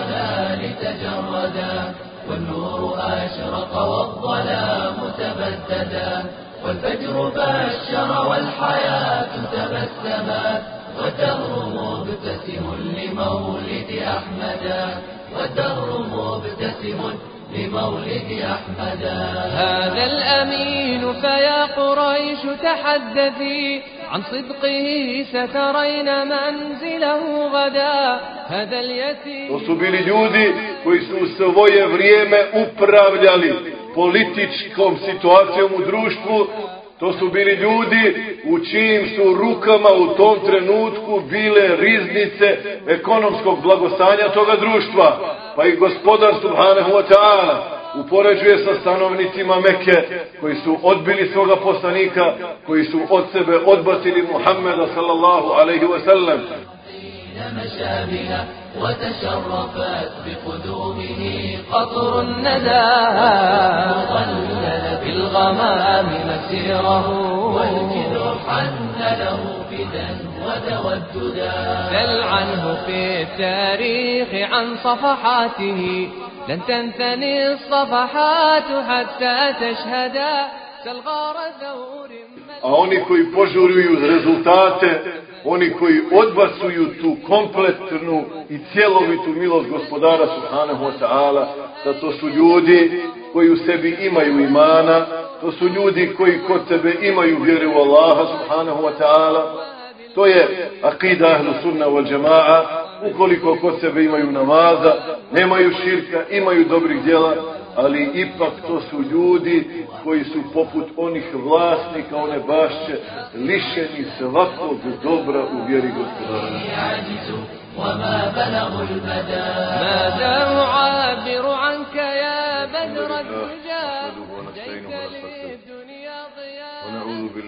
الضلال تجردا والنور أشرق والظلام تبددا والفجر بشر والحياة تبسمت والدهر مبتسم لمولد أحمدا والدهر مبتسم لمولد أحمد. هذا الأمين فيا قريش تحدثي عن صدقه سترين منزله غدا هذا اليتيم To su bili ljudi koji su u svoje vrijeme upravljali političkom situacijom u društvu. To su bili ljudi u čijim su rukama u tom trenutku bile riznice ekonomskog blagostanja toga društva. Pa i gospodar Subhanahu wa ta'ala upoređuje sa stanovnicima Mekke koji su odbili svoga poslanika, koji su od sebe odbacili Muhammeda sallallahu alaihi wa sallam. مشابها وتشرفت بقدومه قطر الندى ظلل بالغمام مسيره والجذع حن له فدا وتوددا سل عنه في التاريخ عن صفحاته لن تنثني الصفحات حتى تشهدا سل غار ثور A oni koji požuruju rezultate, oni koji odbacuju tu kompletnu i cjelovitu milost gospodara Subhanahu wa ta'ala, da to su ljudi koji u sebi imaju imana, to su ljudi koji kod sebe imaju vjere u Allaha Subhanahu wa ta'ala, to je akida ahlu sunna wal jama'a, ukoliko kod sebe imaju namaza, nemaju širka, imaju dobrih djela, ali ipak to su ljudi koji su poput onih vlasnika, one bašće, lišeni svakog dobra u vjeri gospodara. وما بلغوا المدى ماذا أعبر عنك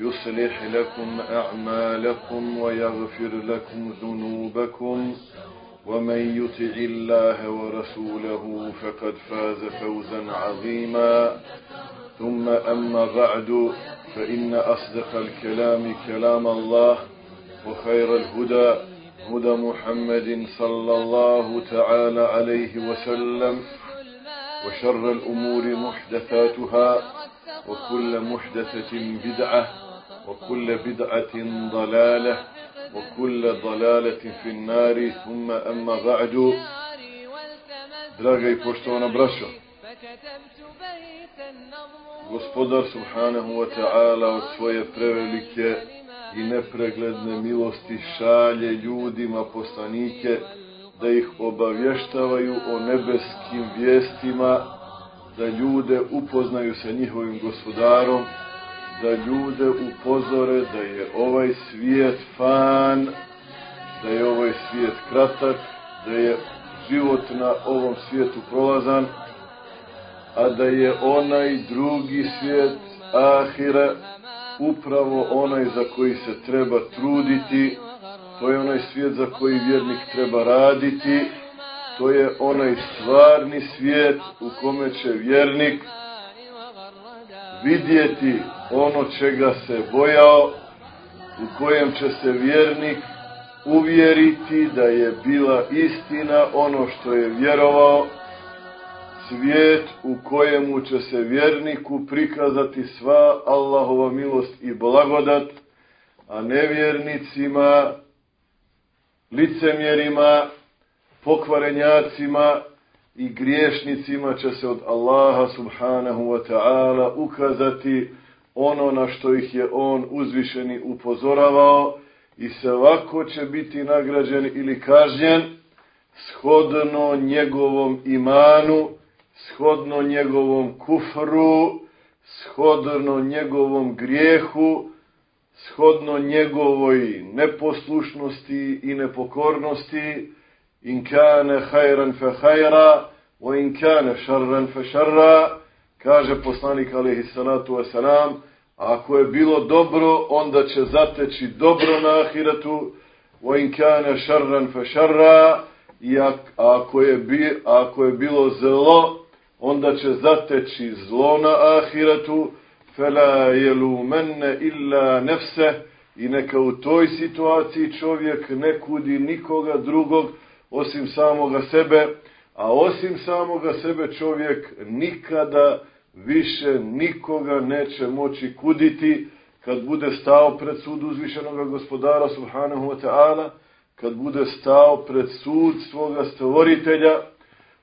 يصلح لكم أعمالكم ويغفر لكم ذنوبكم ومن يطع الله ورسوله فقد فاز فوزا عظيما. ثم أما بعد فإن أصدق الكلام كلام الله وخير الهدى هدى محمد صلى الله تعالى عليه وسلم وشر الأمور محدثاتها وكل محدثة بدعة وكل بدعة ضلالة وكل ضلالة في النار ثم أما بعد Draga i poštovana braćo, فكتبت بيتا نظمه gospodar subhanahu wa ta'ala od svoje prevelike i nepregledne milosti šalje ljudima poslanike da ih obavještavaju o nebeskim vijestima, da ljude upoznaju sa njihovim gospodarom, da ljude upozore da je ovaj svijet fan, da je ovaj svijet kratak, da je život na ovom svijetu prolazan, a da je onaj drugi svijet, ahira, upravo onaj za koji se treba truditi, to je onaj svijet za koji vjernik treba raditi, to je onaj stvarni svijet u kome će vjernik vidjeti ono čega se bojao, u kojem će se vjernik uvjeriti da je bila istina ono što je vjerovao, svijet u kojemu će se vjerniku prikazati sva Allahova milost i blagodat, a nevjernicima, licemjerima, pokvarenjacima i griješnicima će se od Allaha subhanahu wa ta'ala ukazati ono na što ih je on uzvišeni upozoravao i svako će biti nagrađen ili kažnjen shodno njegovom imanu, shodno njegovom kufru, shodno njegovom grijehu, shodno njegovoj neposlušnosti i nepokornosti, in كان خيرا فخيرا وإن كان in فشرا šarran fe šarra, kaže poslanik alihi salatu wasalam, ako je bilo dobro, onda će zateći dobro na ahiretu, Wa in kana sharran fa sharra. i ako je, bi, ako je bilo zlo, onda će zateći zlo na ahiretu, fela jelu illa nefse, i neka u toj situaciji čovjek ne kudi nikoga drugog osim samoga sebe, a osim samoga sebe čovjek nikada više nikoga neće moći kuditi kad bude stao pred sud uzvišenog gospodara subhanahu wa ta'ala, kad bude stao pred sud svoga stvoritelja,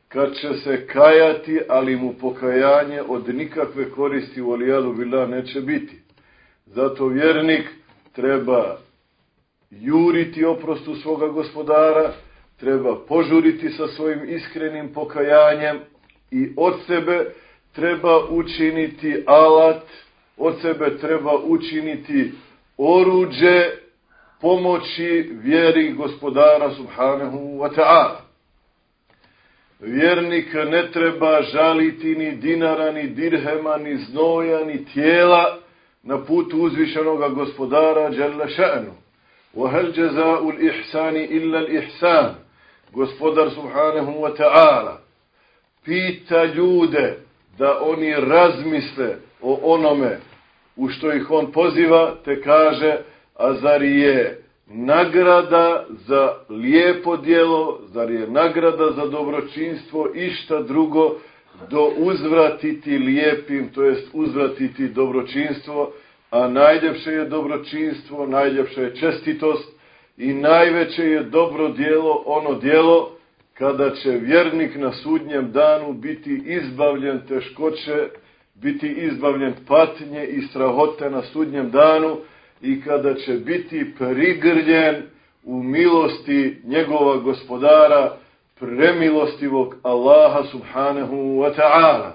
kad će se kajati, ali mu pokajanje od nikakve koristi u alijadu bila neće biti. Zato vjernik treba juriti oprostu svoga gospodara, treba požuriti sa svojim iskrenim pokajanjem i od sebe treba učiniti alat, od sebe treba učiniti oruđe pomoći vjeri gospodara subhanahu wa ta'ala. Vjernik ne treba žaliti ni dinara, ni dirhema, ni znoja, ni tijela na putu uzvišenog gospodara Jalla še'nu. وهل جزاء الإحسان إلا الإحسان gospodar subhanahu wa ta'ala pita ljude da oni razmisle o onome u što ih on poziva, te kaže, a zar je nagrada za lijepo dijelo, zar je nagrada za dobročinstvo i šta drugo do uzvratiti lijepim, to jest uzvratiti dobročinstvo, a najljepše je dobročinstvo, najljepše je čestitost i najveće je dobro dijelo, ono dijelo kada će vjernik na sudnjem danu biti izbavljen teškoće, biti izbavljen patnje i strahote na sudnjem danu i kada će biti prigrljen u milosti njegova gospodara, premilostivog Allaha subhanahu wa ta'ala,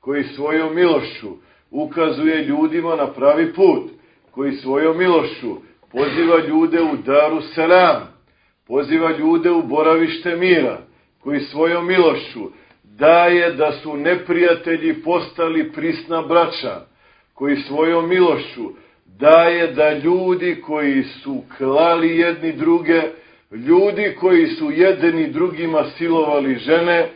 koji svojom milošću ukazuje ljudima na pravi put, koji svojom milošću poziva ljude u daru selam, poziva ljude u boravište mira, koji svojom milošću daje da su neprijatelji postali prisna braća, koji svojom milošću daje da ljudi koji su klali jedni druge, ljudi koji su jedni drugima silovali žene,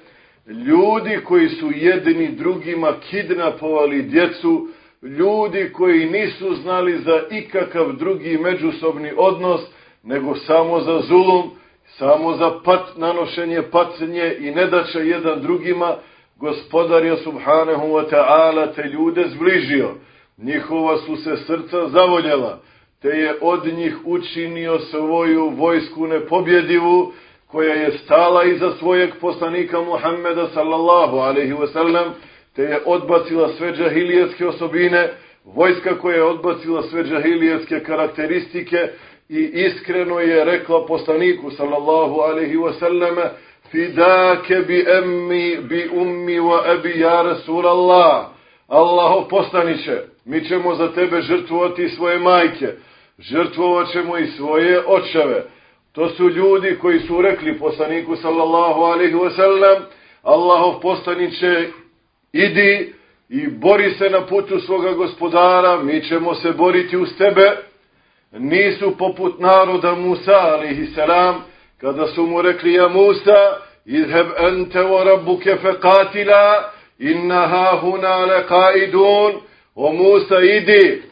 ljudi koji su jedni drugima kidnapovali djecu, ljudi koji nisu znali za ikakav drugi međusobni odnos, nego samo za zulum, samo za pat, nanošenje patnje i ne jedan drugima, gospodar je subhanahu wa ta'ala te ljude zbližio. Njihova su se srca zavoljela, te je od njih učinio svoju vojsku nepobjedivu, koja je stala iza svojeg poslanika Muhammeda sallallahu alaihi wa sallam, te je odbacila sve džahilijetske osobine, vojska koja je odbacila sve džahilijetske karakteristike i iskreno je rekla poslaniku sallallahu alaihi wa sallam fidake bi emmi bi ummi wa ebi ja Rasulallah. Allaho postaniće mi ćemo za tebe žrtvovati svoje majke žrtvovat ćemo i svoje očeve. To su ljudi koji su rekli poslaniku sallallahu alaihi wa sallam Allahov postaniće idi i bori se na putu svoga gospodara, mi ćemo se boriti uz tebe. Nisu poput naroda Musa, alihi salam, kada su mu rekli, ja Musa, idheb ente o rabbuke fe katila, innaha huna le kaidun, o Musa, idi,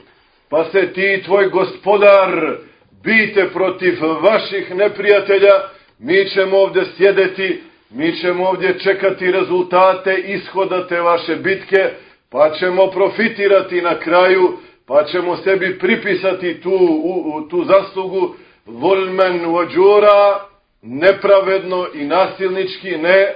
pa se ti, tvoj gospodar, bite protiv vaših neprijatelja, mi ćemo ovdje sjedeti, mi ćemo ovdje čekati rezultate ishoda te vaše bitke, pa ćemo profitirati na kraju, pa ćemo sebi pripisati tu, u, u, tu zaslugu volmen vođura, nepravedno i nasilnički, ne.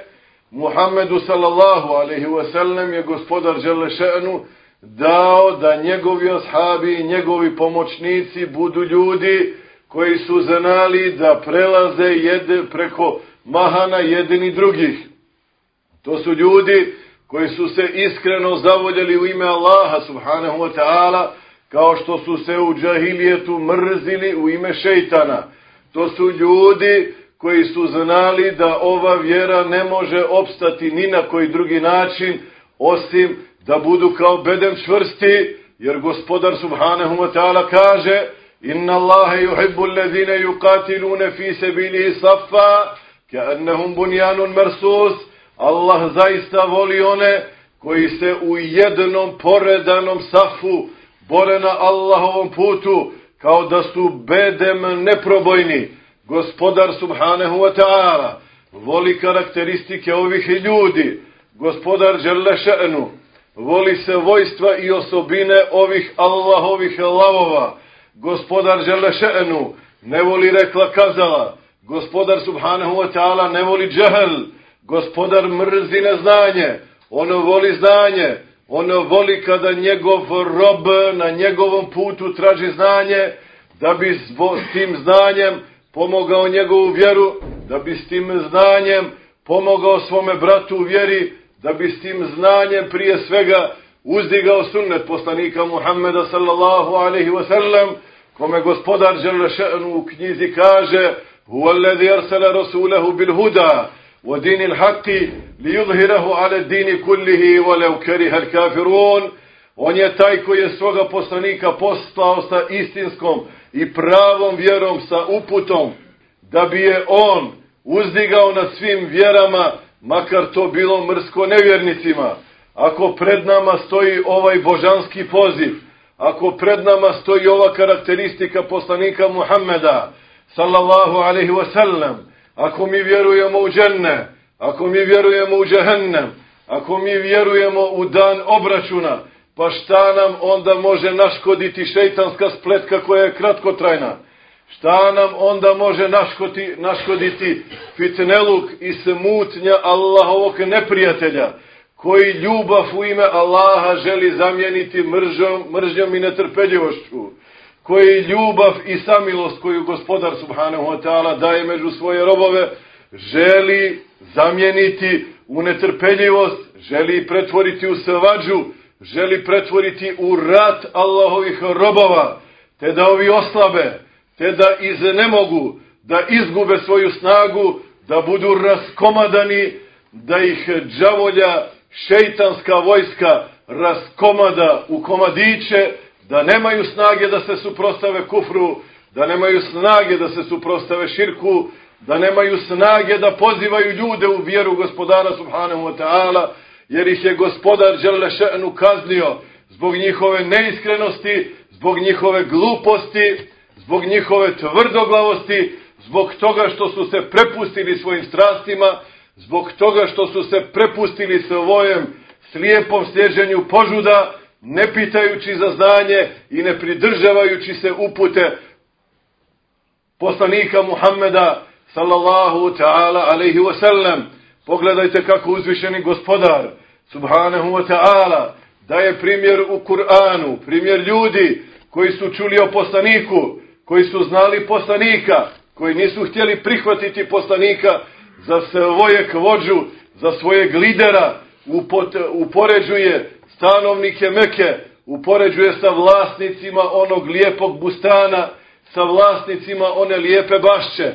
Muhammedu sallallahu alaihi wasallam je gospodar Želešenu dao da njegovi ashabi i njegovi pomoćnici budu ljudi koji su znali da prelaze jede preko mahana jedini drugih. To su ljudi koji su se iskreno zavoljeli u ime Allaha subhanahu wa ta'ala, kao što su se u džahilijetu mrzili u ime šeitana. To su ljudi koji su znali da ova vjera ne može opstati ni na koji drugi način, osim da budu kao bedem čvrsti, jer gospodar subhanahu wa ta'ala kaže Inna Allahe yuhibbu allazine yuqatilune fi sebilihi safa Ka'annahum bunjanun marsus, Allah zaista voli one koji se u jednom poredanom safu bore na Allahovom putu kao da su bedem neprobojni. Gospodar subhanahu wa ta'ala voli karakteristike ovih ljudi. Gospodar žele še'nu voli se vojstva i osobine ovih Allahovih lavova. Gospodar žele še'nu ne voli rekla kazala. Gospodar subhanahu wa ta'ala ne voli džahel. Gospodar mrzi neznanje. On voli znanje. On voli kada njegov rob na njegovom putu traži znanje, da bi s tim znanjem pomogao njegovu vjeru, da bi s tim znanjem pomogao svome bratu u vjeri, da bi s tim znanjem prije svega uzdigao sunnet poslanika Muhammeda sallallahu alaihi wa sallam, kome gospodar Želešenu u knjizi kaže Huwa alladhi arsala rasulahu bil huda, ودين الحق ليظهره على الدين كله ولو كره الكافرون On je taj koji je svoga poslanika poslao sa istinskom i pravom vjerom, sa uputom, da bi je on uzdigao na svim vjerama, makar to bilo mrsko nevjernicima. Ako pred nama stoji ovaj božanski poziv, ako pred nama stoji ova karakteristika poslanika Muhammeda, sallallahu alaihi wa sallam, ako mi vjerujemo u dženne, ako mi vjerujemo u džehennem, ako mi vjerujemo u dan obračuna, pa šta nam onda može naškoditi šeitanska spletka koja je kratkotrajna? Šta nam onda može naškoti, naškoditi fitneluk i smutnja Allahovog neprijatelja, koji ljubav u ime Allaha želi zamijeniti mržom, mržnjom i netrpeljivošću? Koji ljubav i samilost koju gospodar subhanahu wa ta'ala daje među svoje robove, želi zamijeniti u netrpeljivost, želi pretvoriti u svađu, želi pretvoriti u rat Allahovih robova, te da ovi oslabe, te da iz ne mogu, da izgube svoju snagu, da budu raskomadani, da ih džavolja šeitanska vojska raskomada u komadiće, da nemaju snage da se suprostave kufru, da nemaju snage da se suprostave širku, da nemaju snage da pozivaju ljude u vjeru gospodara subhanahu wa ta'ala, jer ih je gospodar Đerlešenu kaznio zbog njihove neiskrenosti, zbog njihove gluposti, zbog njihove tvrdoglavosti, zbog toga što su se prepustili svojim strastima, zbog toga što su se prepustili svojem slijepom sljeđenju požuda, ne pitajući za znanje i ne pridržavajući se upute poslanika Muhammeda sallallahu ta'ala alaihi wa sallam. Pogledajte kako uzvišeni gospodar subhanahu wa ta'ala daje primjer u Kur'anu, primjer ljudi koji su čuli o poslaniku, koji su znali poslanika, koji nisu htjeli prihvatiti poslanika za svojeg vođu, za svojeg lidera, upoređuje stanovnike Meke upoređuje sa vlasnicima onog lijepog bustana, sa vlasnicima one lijepe bašće.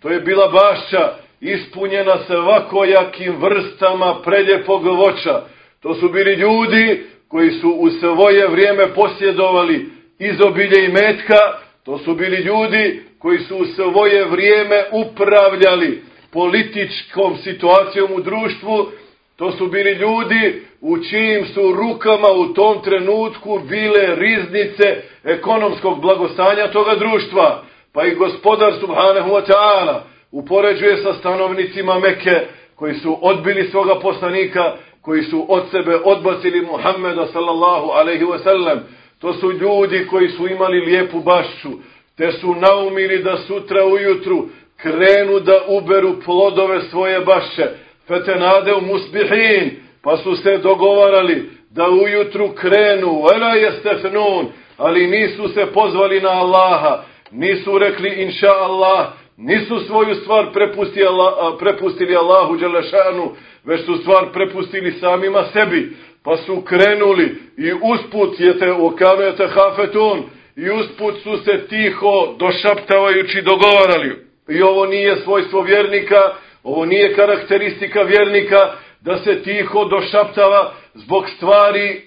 To je bila bašća ispunjena svakojakim vrstama preljepog voća. To su bili ljudi koji su u svoje vrijeme posjedovali izobilje i metka. To su bili ljudi koji su u svoje vrijeme upravljali političkom situacijom u društvu To su bili ljudi u čijim su rukama u tom trenutku bile riznice ekonomskog blagostanja toga društva. Pa i gospodar Subhanahu wa ta'ala upoređuje sa stanovnicima Meke koji su odbili svoga poslanika, koji su od sebe odbacili Muhammeda sallallahu alaihi wa sallam. To su ljudi koji su imali lijepu bašću, te su naumili da sutra ujutru krenu da uberu plodove svoje bašće fetenade u musbihin, pa su se dogovarali da ujutru krenu, vela jeste fnun, ali nisu se pozvali na Allaha, nisu rekli inša Allah, nisu svoju stvar prepustili, Allah, prepustili Allahu Đelešanu, već su stvar prepustili samima sebi, pa su krenuli i usput je te okanujete hafetun, i usput su se tiho došaptavajući dogovarali. I ovo nije svojstvo vjernika, Ovo nije karakteristika vjernika da se tiho došaptava zbog stvari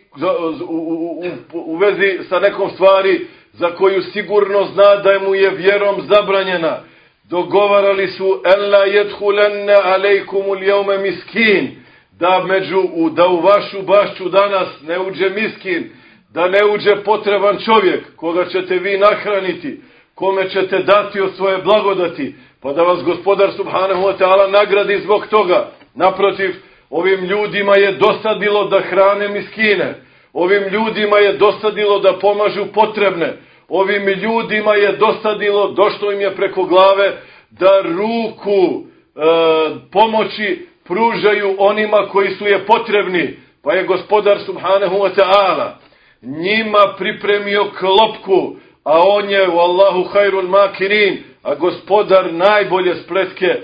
u, u, u, u vezi sa nekom stvari za koju sigurno zna da mu je vjerom zabranjena. Dogovarali su Ella jedhulenne alejkumul jeume miskin da među u, da u vašu bašću danas ne uđe miskin, da ne uđe potreban čovjek koga ćete vi nahraniti, kome ćete dati od svoje blagodati, pa da vas gospodar subhanahu wa ta'ala nagradi zbog toga. Naprotiv, ovim ljudima je dosadilo da hrane miskine, ovim ljudima je dosadilo da pomažu potrebne, ovim ljudima je dosadilo, došlo im je preko glave, da ruku e, pomoći pružaju onima koji su je potrebni. Pa je gospodar subhanahu wa ta'ala njima pripremio klopku, a on je u Allahu hajrun makirin, a gospodar najbolje spletke, e,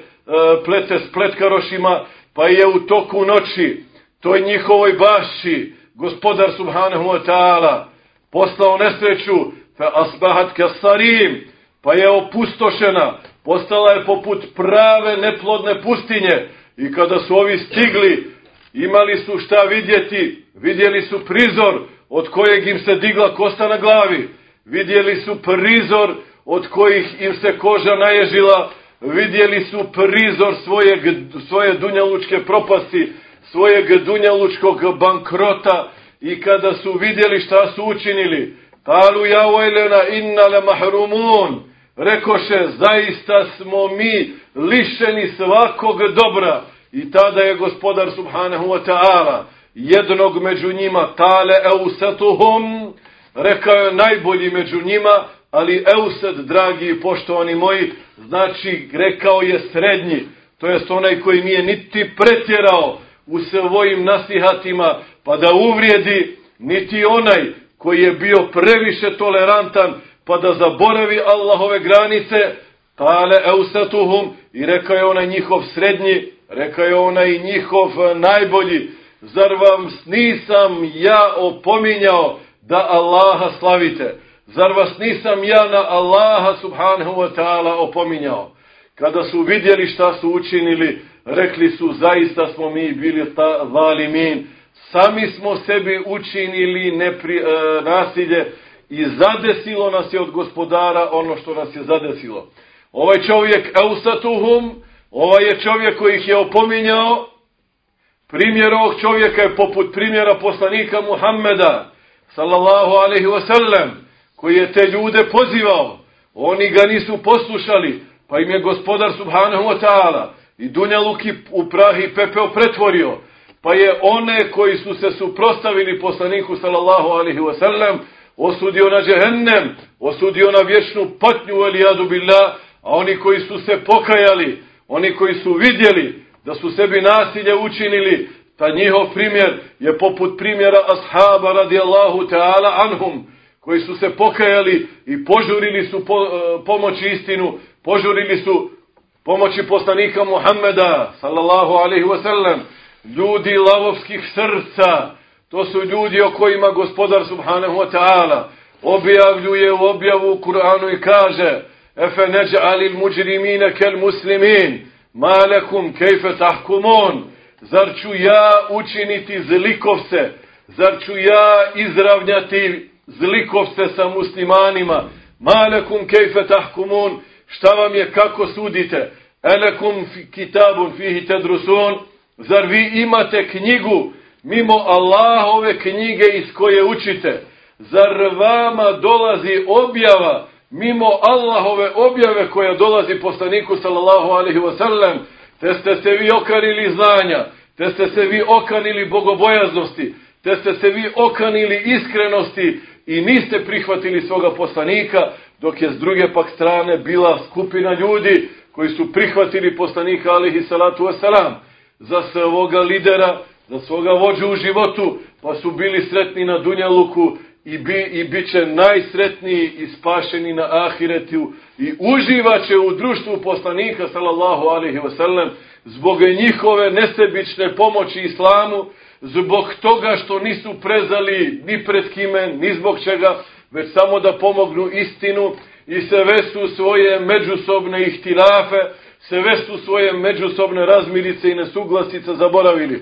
plete spletkarošima, pa je u toku noći, toj njihovoj baši, gospodar subhanahu wa ta'ala poslao nesreću, fa asbahat kasarim, pa je opustošena, postala je poput prave neplodne pustinje, i kada su ovi stigli, imali su šta vidjeti, vidjeli su prizor od kojeg im se digla kosta na glavi, vidjeli su prizor od kojih im se koža naježila, vidjeli su prizor svojeg, svoje dunjalučke propasti, svojeg dunjalučkog bankrota. I kada su vidjeli šta su učinili, talu ja ojlena inna le mahrumun, rekoše, zaista smo mi lišeni svakog dobra. I tada je gospodar subhanahu wa ta'ala jednog među njima, tale eusetuhum, rekao je najbolji među njima, ali Eused, dragi i poštovani moji, znači rekao je srednji, to jest onaj koji nije niti pretjerao u svojim nasihatima, pa da uvrijedi, niti onaj koji je bio previše tolerantan, pa da zaboravi Allahove granice, tale eusetuhum, i rekao je onaj njihov srednji, rekao je onaj njihov najbolji, zar vam nisam ja opominjao da Allaha slavite? Zar vas nisam ja na Allaha subhanahu wa ta'ala opominjao? Kada su vidjeli šta su učinili, rekli su zaista smo mi bili ta valimin, sami smo sebi učinili nepri, e, nasilje i zadesilo nas je od gospodara ono što nas je zadesilo. Ovaj čovjek Eusatuhum, ovaj je čovjek koji ih je opominjao, primjer ovog čovjeka je poput primjera poslanika Muhammeda, sallallahu alaihi wasallam, koji je te ljude pozivao, oni ga nisu poslušali, pa im je gospodar subhanahu wa ta'ala i Dunja Luki u prah i pepeo pretvorio, pa je one koji su se suprostavili poslaniku sallallahu alaihi wasallam, osudio na džehennem, osudio na vječnu patnju elijadu billah, a oni koji su se pokajali, oni koji su vidjeli da su sebi nasilje učinili, ta njihov primjer je poput primjera ashaba radijallahu ta'ala anhum, koji su se pokajali i požurili su po, e, pomoći istinu, požurili su pomoći poslanika Muhammeda, sallallahu alaihi wasallam, ljudi lavovskih srca, To su ljudi o kojima gospodar subhanahu wa ta'ala objavljuje u objavu u Kur'anu i kaže Efe neđa alil muđrimine kel muslimin malekum kejfe tahkumon Zar ću ja učiniti zlikovce? Zar ću ja izravnjati zlikovce sa muslimanima? Malekum kejfe tahkumun? Šta vam je, kako sudite? Elekum kitabun fihi tedrusun Zar vi imate knjigu mimo Allahove knjige iz koje učite, zar vama dolazi objava mimo Allahove objave koja dolazi poslaniku sallallahu alaihi wasallam, te ste se vi okanili znanja, te ste se vi okanili bogobojaznosti, te ste se vi okanili iskrenosti i niste prihvatili svoga poslanika, dok je s druge pak strane bila skupina ljudi koji su prihvatili poslanika alihi salatu wasalam za svoga lidera, za svoga vođu u životu, pa su bili sretni na Dunjaluku i, bi, i bit će najsretniji i spašeni na Ahiretu i uživaće u društvu poslanika sallallahu alaihi wasallam zbog njihove nesebične pomoći islamu, zbog toga što nisu prezali ni pred kime, ni zbog čega, već samo da pomognu istinu i se vesu svoje međusobne ihtilafe, se su svoje međusobne razmirice i nesuglasice zaboravili.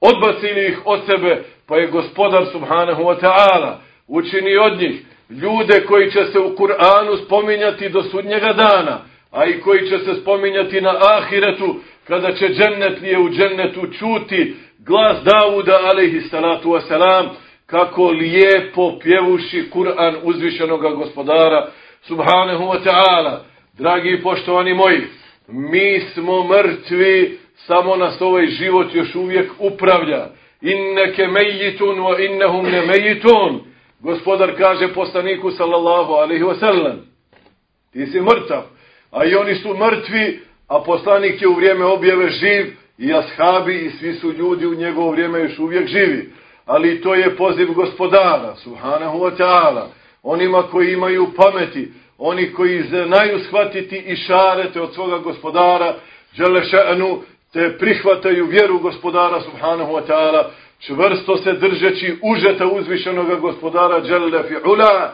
Odbacili ih od sebe, pa je gospodar subhanahu wa ta'ala učini od njih ljude koji će se u Kur'anu spominjati do sudnjega dana, a i koji će se spominjati na ahiretu, kada će džennetlije u džennetu čuti glas Davuda, alaihi salatu wasalam, kako lijepo pjevuši Kur'an uzvišenog gospodara, subhanahu wa ta'ala. Dragi i poštovani moji, mi smo mrtvi, samo nas ovaj život još uvijek upravlja. Inneke mejitun wa innehum ne mejitun. Gospodar kaže poslaniku sallallahu alaihi wa sallam. Ti si mrtav, a i oni su mrtvi, a poslanik je u vrijeme objave živ, i ashabi i svi su ljudi u njegovo vrijeme još uvijek živi. Ali to je poziv gospodara, subhanahu wa ta'ala, onima koji imaju pameti, oni koji znaju shvatiti i šarete od svoga gospodara, žele še'nu, te prihvataju vjeru gospodara, subhanahu wa ta'ala, čvrsto se držeći užeta uzvišenoga gospodara, žele fi'ula,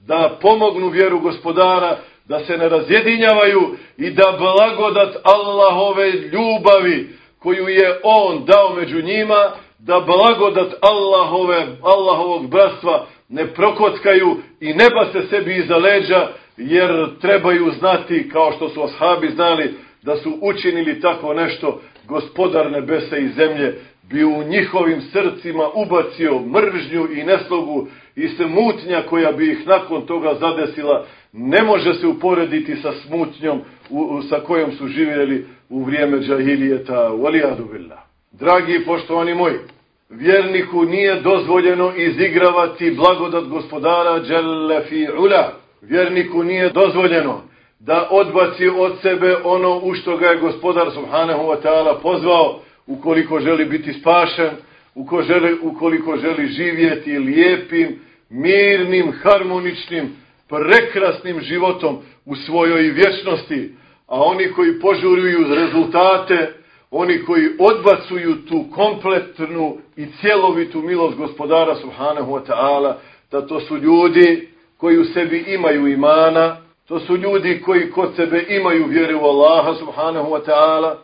da pomognu vjeru gospodara, da se ne razjedinjavaju i da blagodat Allahove ljubavi koju je on dao među njima, da blagodat Allahove, Allahovog bratstva ne prokockaju i ne se sebi iza leđa, jer trebaju znati, kao što su ashabi znali, da su učinili tako nešto, gospodar nebesa i zemlje bi u njihovim srcima ubacio mržnju i neslogu i smutnja koja bi ih nakon toga zadesila, ne može se uporediti sa smutnjom u, u, sa kojom su živjeli u vrijeme džahilijeta. Valijadu billah. Dragi i poštovani moji, vjerniku nije dozvoljeno izigravati blagodat gospodara Đelefi ula. Vjerniku nije dozvoljeno da odbaci od sebe ono u što ga je gospodar subhanahu wa ta'ala pozvao ukoliko želi biti spašen, ukoliko želi, ukoliko želi živjeti lijepim, mirnim, harmoničnim, prekrasnim životom u svojoj vječnosti, a oni koji požuruju rezultate, oni koji odbacuju tu kompletnu i cjelovitu milost gospodara subhanahu wa ta'ala, da to su ljudi koji u sebi imaju imana, to su ljudi koji kod sebe imaju vjeru u Allaha subhanahu wa ta'ala,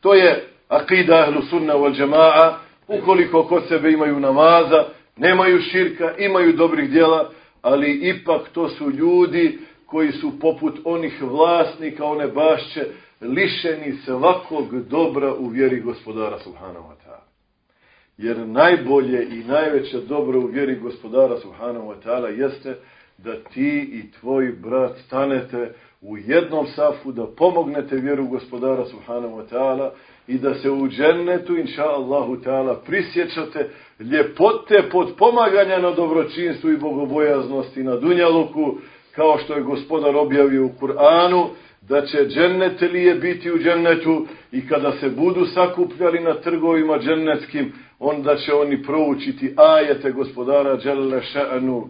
to je akida ahlu sunna wal jama'a, ukoliko kod sebe imaju namaza, nemaju širka, imaju dobrih djela, ali ipak to su ljudi koji su poput onih vlasnika, one bašće, lišeni svakog dobra u vjeri gospodara Subhanahu wa ta'ala. Jer najbolje i najveće dobro u vjeri gospodara Subhanahu wa ta'ala jeste da ti i tvoj brat stanete u jednom safu, da pomognete vjeru gospodara Subhanahu wa ta'ala i da se u džennetu, inša Allahu ta'ala, prisjećate ljepote pod pomaganja na dobročinstvu i bogobojaznosti na Dunjaluku, kao što je gospodar objavio u Kur'anu, da će džennetelije biti u džennetu i kada se budu sakupljali na trgovima džennetskim, onda će oni proučiti ajete gospodara Đelle še'nu.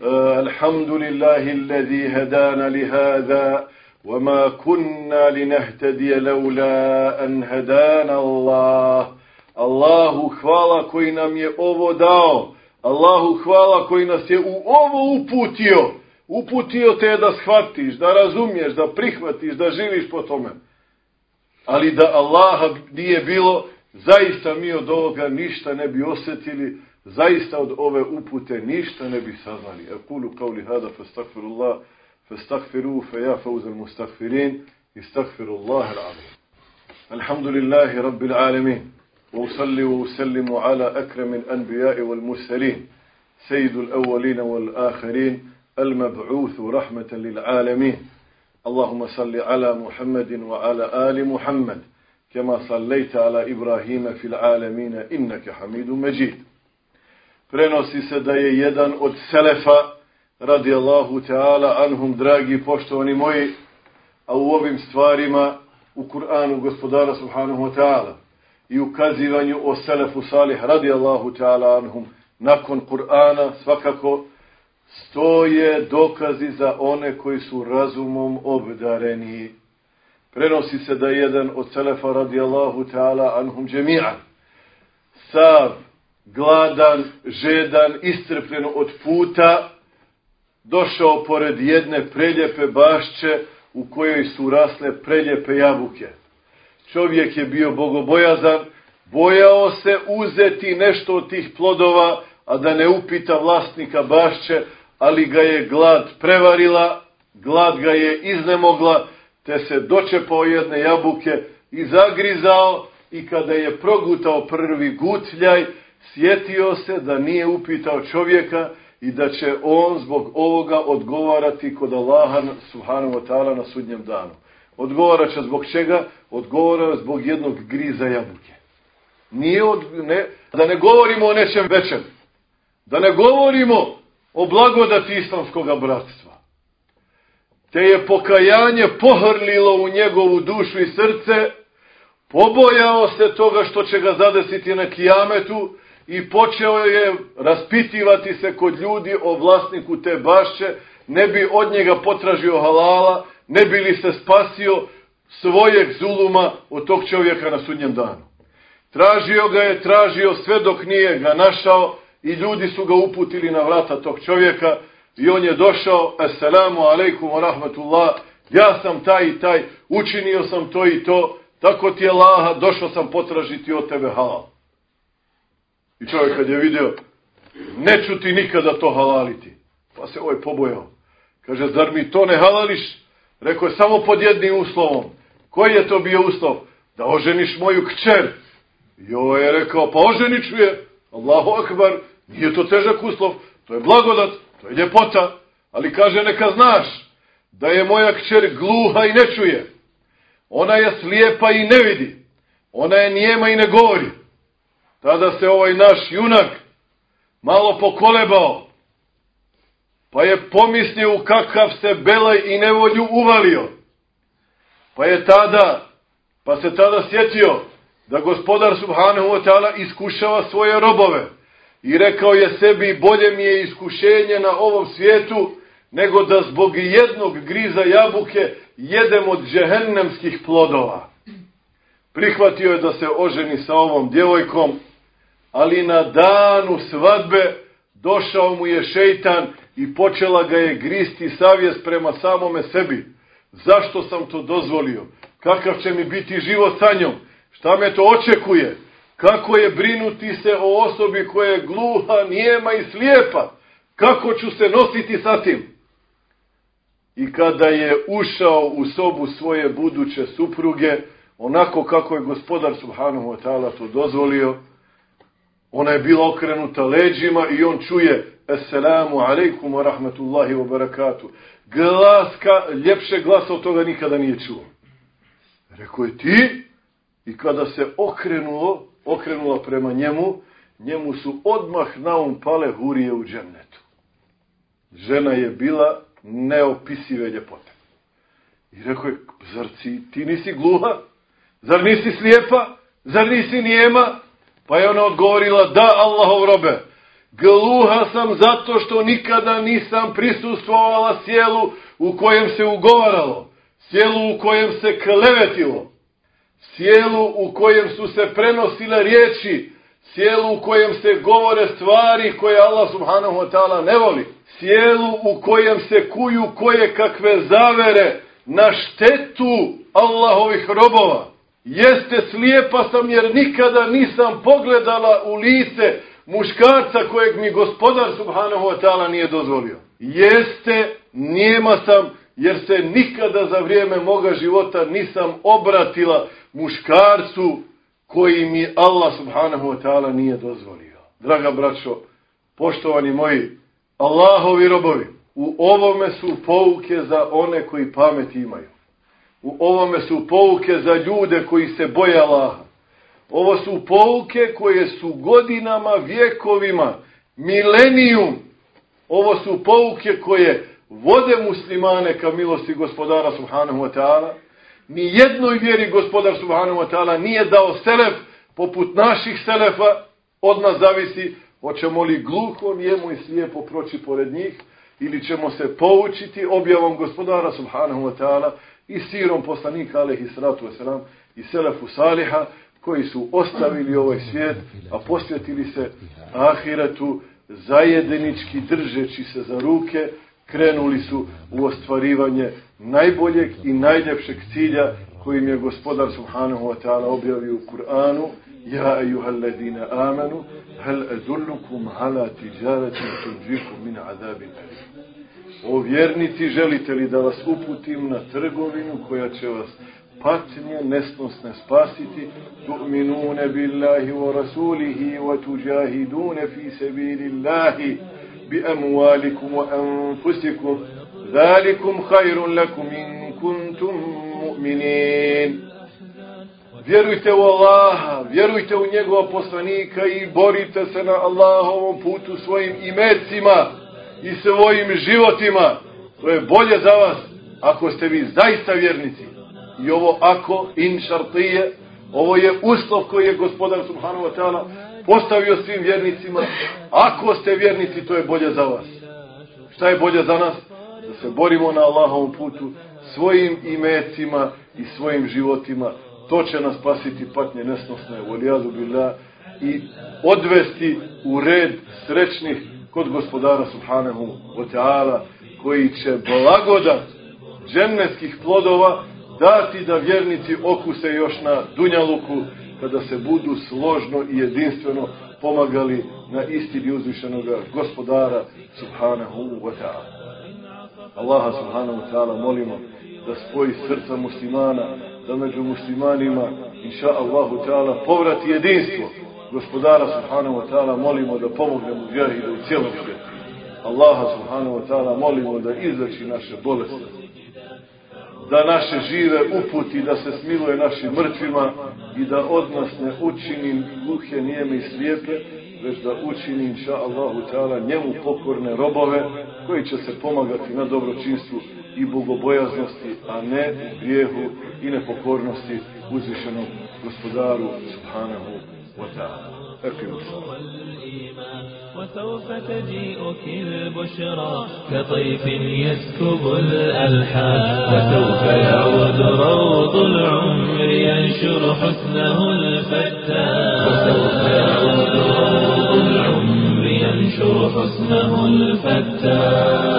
Eh, Alhamdulillahi lezi hadana li hada, وما كنا لنهتدي لولا أن هدانا الله Allahu hvala koji nam je ovo dao. Allahu hvala koji nas je u ovo uputio. Uputio te da shvatiš, da razumiješ, da prihvatiš, da živiš po tome. Ali da Allaha nije bilo, zaista mi od ovoga ništa ne bi osjetili, zaista od ove upute ništa ne bi saznali. Ekulu kao li hada, fastakfirullah, فاستغفروه فيا فوز المستغفرين. استغفروا الله العظيم. الحمد لله رب العالمين. وأصلي وأسلم على أكرم الأنبياء والمرسلين. سيد الأولين والآخرين. المبعوث رحمة للعالمين. اللهم صل على محمد وعلى آل محمد. كما صليت على إبراهيم في العالمين إنك حميد مجيد. Prenosi se da je jedan od selefa radi Allahu Teala anhum, dragi poštovani moji, a u ovim stvarima u Kur'anu gospodara Subhanahu wa ta'ala i ukazivanju o Selefu Salih radi Allahu Teala anhum, nakon Kur'ana svakako stoje dokazi za one koji su razumom obdareni. Prenosi se da jedan od Selefa radi Allahu Teala anhum džemi'an, sav, gladan, žedan, istrpljen od puta, došao pored jedne preljepe bašće u kojoj su rasle preljepe jabuke. Čovjek je bio bogobojazan, bojao se uzeti nešto od tih plodova, a da ne upita vlasnika bašće, ali ga je glad prevarila, glad ga je iznemogla, te se dočepao jedne jabuke i zagrizao i kada je progutao prvi gutljaj, sjetio se da nije upitao čovjeka i da će on zbog ovoga odgovarati kod Allaha subhanahu wa ta'ala na sudnjem danu. Odgovara će zbog čega? Odgovara zbog jednog griza jabuke. Nije od, ne, da ne govorimo o nečem većem. Da ne govorimo o blagodati islamskog bratstva. Te je pokajanje pohrlilo u njegovu dušu i srce, pobojao se toga što će ga zadesiti na kijametu i počeo je raspitivati se kod ljudi o vlasniku te bašće, ne bi od njega potražio halala, ne bi li se spasio svojeg zuluma od tog čovjeka na sudnjem danu. Tražio ga je, tražio sve dok nije ga našao i ljudi su ga uputili na vrata tog čovjeka i on je došao, assalamu alaikum wa rahmatullah, ja sam taj i taj, učinio sam to i to, tako ti je laha, došao sam potražiti od tebe halal. I čovjek kad je vidio, neću ti nikada to halaliti. Pa se ovaj pobojao. Kaže, zar mi to ne halališ? Rekao je, samo pod jednim uslovom. Koji je to bio uslov? Da oženiš moju kćer. I ovaj je rekao, pa oženiću je. Allahu akbar, nije to težak uslov. To je blagodat, to je ljepota. Ali kaže, neka znaš da je moja kćer gluha i ne čuje. Ona je slijepa i ne vidi. Ona je nijema i ne govori. Tada se ovaj naš junak malo pokolebao. Pa je pomislio u kakav se belaj i nevolju uvalio. Pa je tada, pa se tada sjetio da gospodar Subhanahu wa ta'ala iskušava svoje robove. I rekao je sebi, bolje mi je iskušenje na ovom svijetu, nego da zbog jednog griza jabuke jedem od džehennemskih plodova. Prihvatio je da se oženi sa ovom djevojkom, ali na danu svadbe došao mu je šeitan i počela ga je gristi savjest prema samome sebi. Zašto sam to dozvolio? Kakav će mi biti život sa njom? Šta me to očekuje? Kako je brinuti se o osobi koja je gluha, nijema i slijepa? Kako ću se nositi sa tim? I kada je ušao u sobu svoje buduće supruge, onako kako je gospodar Subhanahu wa ta'ala to dozvolio, Ona je bila okrenuta leđima i on čuje Assalamu alaikum wa rahmatullahi wa barakatuh. Glaska, ljepše glasa od toga nikada nije čuo. Rekao je ti i kada se okrenulo, okrenula prema njemu, njemu su odmah na um pale hurije u džemnetu. Žena je bila neopisive ljepote. I rekao je, zar si, ti nisi gluha? Zar nisi slijepa? Zar nisi nijema? Pa je ona odgovorila, da Allahov robe, gluha sam zato što nikada nisam prisustvovala sjelu u kojem se ugovaralo, sjelu u kojem se klevetilo, sjelu u kojem su se prenosile riječi, sjelu u kojem se govore stvari koje Allah subhanahu wa ta'ala ne voli, sjelu u kojem se kuju koje kakve zavere na štetu Allahovih robova. Jeste slijepa sam jer nikada nisam pogledala u lice muškarca kojeg mi gospodar subhanahu wa ta'ala nije dozvolio. Jeste nijema sam jer se nikada za vrijeme moga života nisam obratila muškarcu koji mi Allah subhanahu wa ta'ala nije dozvolio. Draga braćo, poštovani moji, Allahovi robovi, u ovome su pouke za one koji pamet imaju. U ovome su pouke za ljude koji se boje Allaha. Ovo su pouke koje su godinama, vjekovima, milenijum. Ovo su pouke koje vode muslimane ka milosti gospodara subhanahu wa ta'ala. Ni jednoj vjeri gospodar subhanahu wa ta'ala nije dao selef poput naših selefa. Od nas zavisi hoćemo li gluho, njemu i slijepo proći pored njih ili ćemo se poučiti objavom gospodara subhanahu wa ta'ala i sirom poslanika alaihi sratu wasalam i selefu saliha koji su ostavili ovaj svijet, a posvetili se ahiretu zajednički držeći se za ruke, krenuli su u ostvarivanje najboljeg i najljepšeg cilja kojim je gospodar subhanahu wa ta'ala objavio u Kur'anu Ja ejuhal ladina amanu hal adullukum ala tijaratin tunđikum min azabin alim. O vjernici, želite li da vas uputim na trgovinu koja će vas patnje nesnosne spasiti? Tu'minune billahi wa rasulihi wa tuđahidune fi sebilillahi bi amualikum wa anfusikum. Zalikum hajrun lakum in kuntum mu'minin. Vjerujte u Allaha, vjerujte u njegova poslanika i borite se na Allahovom putu svojim imecima i svojim životima. To je bolje za vas ako ste vi zaista vjernici. I ovo ako, in šartije, ovo je uslov koji je gospodar Subhanahu wa ta'ala postavio svim vjernicima. Ako ste vjernici, to je bolje za vas. Šta je bolje za nas? Da se borimo na Allahovom putu svojim imecima i svojim životima. To će nas spasiti patnje nesnosne, volijadu billah, i odvesti u red srećnih kod gospodara subhanahu wa ta'ala koji će blagodat džennetskih plodova dati da vjernici okuse još na dunjaluku kada se budu složno i jedinstveno pomagali na istini uzvišenog gospodara subhanahu wa ta'ala. Allaha subhanahu wa ta'ala molimo da spoji srca muslimana, da među muslimanima inša Allahu ta'ala povrati jedinstvo gospodara subhanahu wa ta'ala molimo da pomogne mu vjeri da u cijelom svijetu. Allaha subhanahu wa ta'ala molimo da izrači naše bolesti. Da naše žive uputi, da se smiluje našim mrtvima i da od nas ne učini gluhe, nijeme i slijepe, već da učini, inša Allahu ta'ala, njemu pokorne robove koji će se pomagati na dobročinstvu i bogobojaznosti, a ne u grijehu i nepokornosti uzvišenom gospodaru subhanahu وتعالى وسوف تجيئك البشرى كطيف يسكب الألحان. وسوف يعود روض العمر ينشر حسنه الفتان. وسوف يعود روض العمر ينشر حسنه الفتان.